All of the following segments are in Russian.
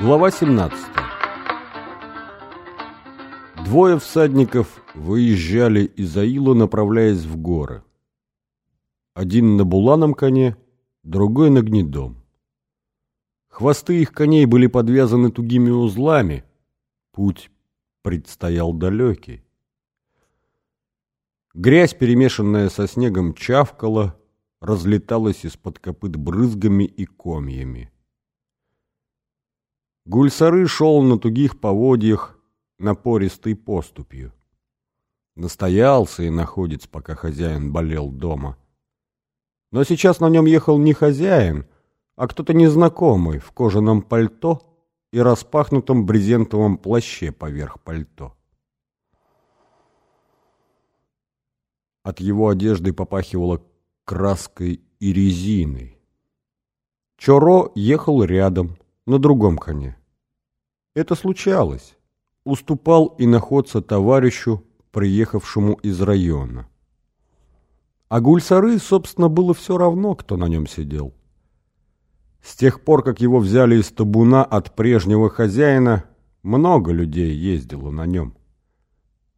Глава 17 Двое всадников выезжали из Аила, направляясь в горы. Один на буланом коне, другой на гнедом. Хвосты их коней были подвязаны тугими узлами. Путь предстоял далекий. Грязь, перемешанная со снегом, чавкала, разлеталась из-под копыт брызгами и комьями. Гульсары шел на тугих поводьях, напористой поступью. Настоялся и находец, пока хозяин болел дома. Но сейчас на нем ехал не хозяин, а кто-то незнакомый в кожаном пальто и распахнутом брезентовом плаще поверх пальто. От его одежды попахивало краской и резиной. Чоро ехал рядом, на другом коне. Это случалось. Уступал и находца товарищу, приехавшему из района. А Гульсары, собственно, было все равно, кто на нем сидел. С тех пор, как его взяли из табуна от прежнего хозяина, много людей ездило на нем.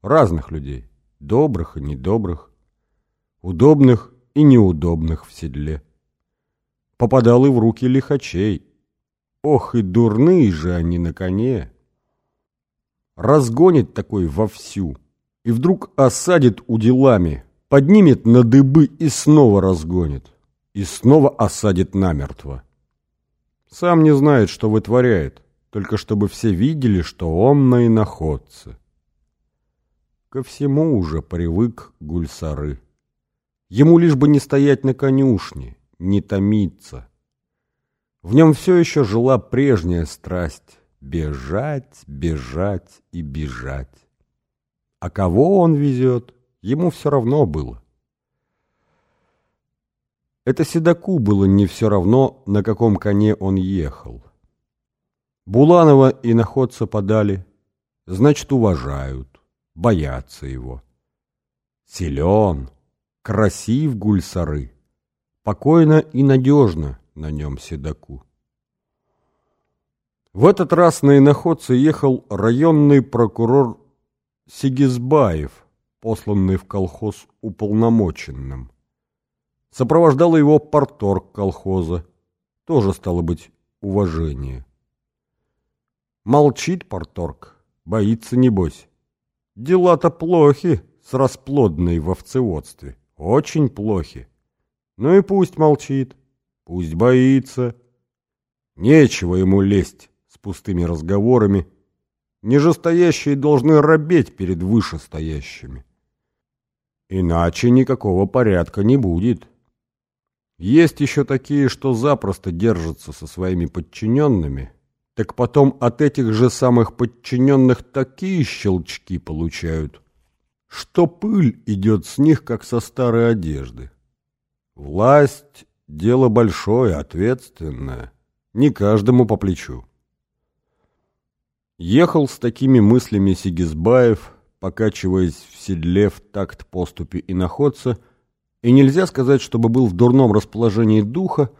Разных людей, добрых и недобрых, удобных и неудобных в седле. Попадал и в руки лихачей, Ох, и дурные же они на коне! Разгонит такой вовсю, и вдруг осадит уделами, поднимет на дыбы и снова разгонит, и снова осадит намертво. Сам не знает, что вытворяет, только чтобы все видели, что он на иноходце. Ко всему уже привык Гульсары. Ему лишь бы не стоять на конюшне, не томиться. В нем все еще жила прежняя страсть — бежать, бежать и бежать. А кого он везет, ему все равно было. Это Седаку было не все равно, на каком коне он ехал. Буланова и находца подали, значит, уважают, боятся его. Силен, красив гульсары, покойно и надежно, на нем седаку. В этот раз на иноходце ехал районный прокурор Сигизбаев, посланный в колхоз уполномоченным. Сопровождал его порторг колхоза, тоже стало быть уважение. Молчит порторг, боится небось. Дела-то плохи с расплодной в овцеводстве, очень плохи. Ну и пусть молчит. Пусть боится. Нечего ему лезть пустыми разговорами. Нижестоящие должны робеть перед вышестоящими. Иначе никакого порядка не будет. Есть еще такие, что запросто держатся со своими подчиненными, так потом от этих же самых подчиненных такие щелчки получают, что пыль идет с них, как со старой одежды. Власть Дело большое, ответственное, не каждому по плечу. Ехал с такими мыслями Сигизбаев, покачиваясь в седле в такт поступи и находца, и нельзя сказать, чтобы был в дурном расположении духа,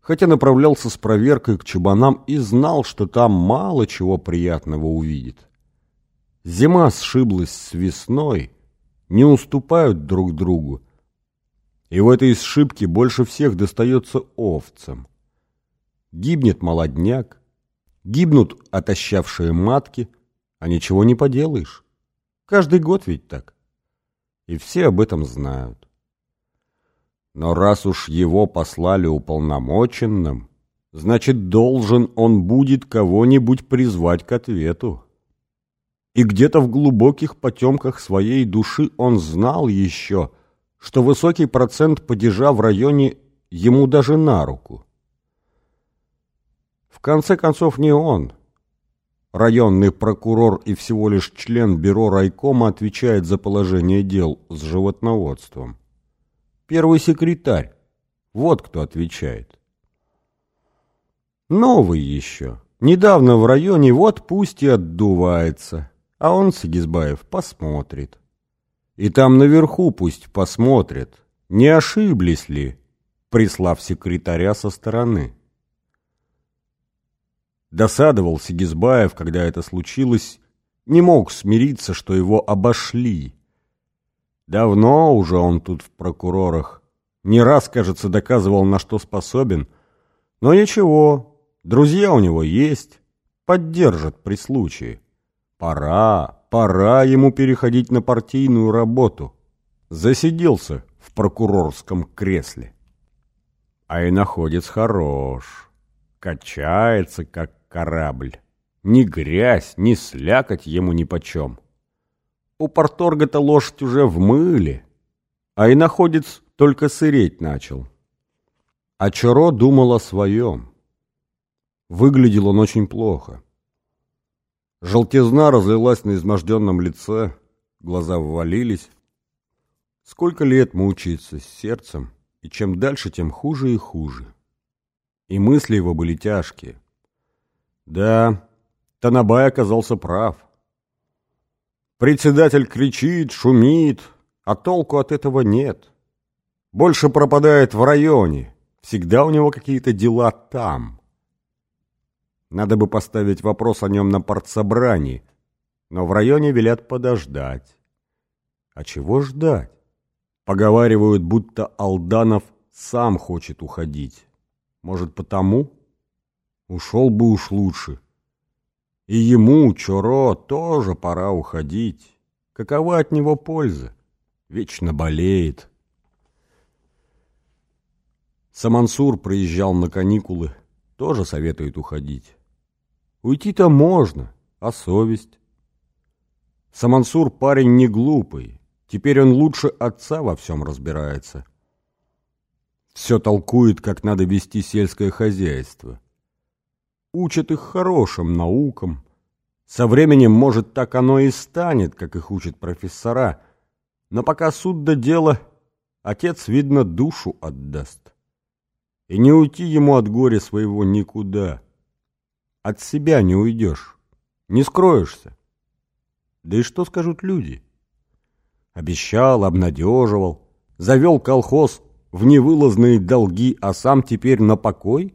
хотя направлялся с проверкой к чубанам и знал, что там мало чего приятного увидит. Зима сшиблась с весной, не уступают друг другу, и в этой сшибке больше всех достается овцам. Гибнет молодняк, гибнут отощавшие матки, а ничего не поделаешь. Каждый год ведь так. И все об этом знают. Но раз уж его послали уполномоченным, значит, должен он будет кого-нибудь призвать к ответу. И где-то в глубоких потемках своей души он знал еще – что высокий процент падежа в районе ему даже на руку. Конце концов, не он. Районный прокурор и всего лишь член бюро райкома отвечает за положение дел с животноводством. Первый секретарь. Вот кто отвечает. Новый еще. Недавно в районе, вот пусть и отдувается. А он, Сигизбаев, посмотрит. И там наверху пусть посмотрят, не ошиблись ли, прислав секретаря со стороны. Досадовал Сигизбаев, когда это случилось, не мог смириться, что его обошли. Давно уже он тут в прокурорах. Не раз, кажется, доказывал, на что способен. Но ничего, друзья у него есть, поддержат при случае. Пора, пора ему переходить на партийную работу. Засиделся в прокурорском кресле. А и находец хорош, качается, как корабль. Ни грязь, ни слякоть ему нипочем. У порторга-то лошадь уже в мыле, а и находец только сыреть начал. А Чаро думал о своем. Выглядел он очень плохо. Желтизна разлилась на изможденном лице, глаза ввалились. Сколько лет мучается с сердцем, и чем дальше, тем хуже и хуже. И мысли его были тяжкие. Да, Танабай оказался прав. Председатель кричит, шумит, а толку от этого нет. Больше пропадает в районе, всегда у него какие-то дела там. Надо бы поставить вопрос о нем на партсобрании, но в районе велят подождать. А чего ждать? Поговаривают, будто Алданов сам хочет уходить. Может, потому? Ушел бы уж лучше. И ему, Чоро, тоже пора уходить. Какова от него польза? Вечно болеет. Самансур приезжал на каникулы, тоже советует уходить. Уйти-то можно, а совесть? Самансур парень не глупый, теперь он лучше отца во всем разбирается. Все толкует, как надо вести сельское хозяйство. Учат их хорошим наукам. Со временем, может, так оно и станет, как их учат профессора. Но пока суд до дела, отец, видно, душу отдаст. И не уйти ему от горя своего никуда. От себя не уйдешь, не скроешься. Да и что скажут люди? Обещал, обнадеживал, завел колхоз в невылазные долги, а сам теперь на покой?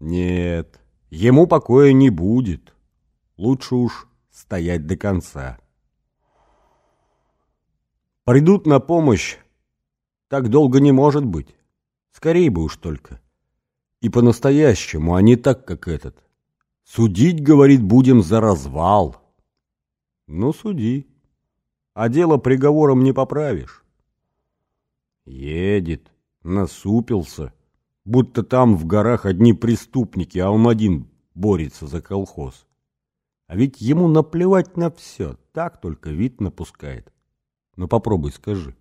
Нет, ему покоя не будет. Лучше уж стоять до конца. Придут на помощь. Так долго не может быть. Скорей бы уж только. И по-настоящему, а не так, как этот. Судить, говорит, будем за развал. Ну, суди. А дело приговором не поправишь. Едет, насупился, будто там в горах одни преступники, а он один борется за колхоз. А ведь ему наплевать на все, так только вид напускает. Ну попробуй скажи.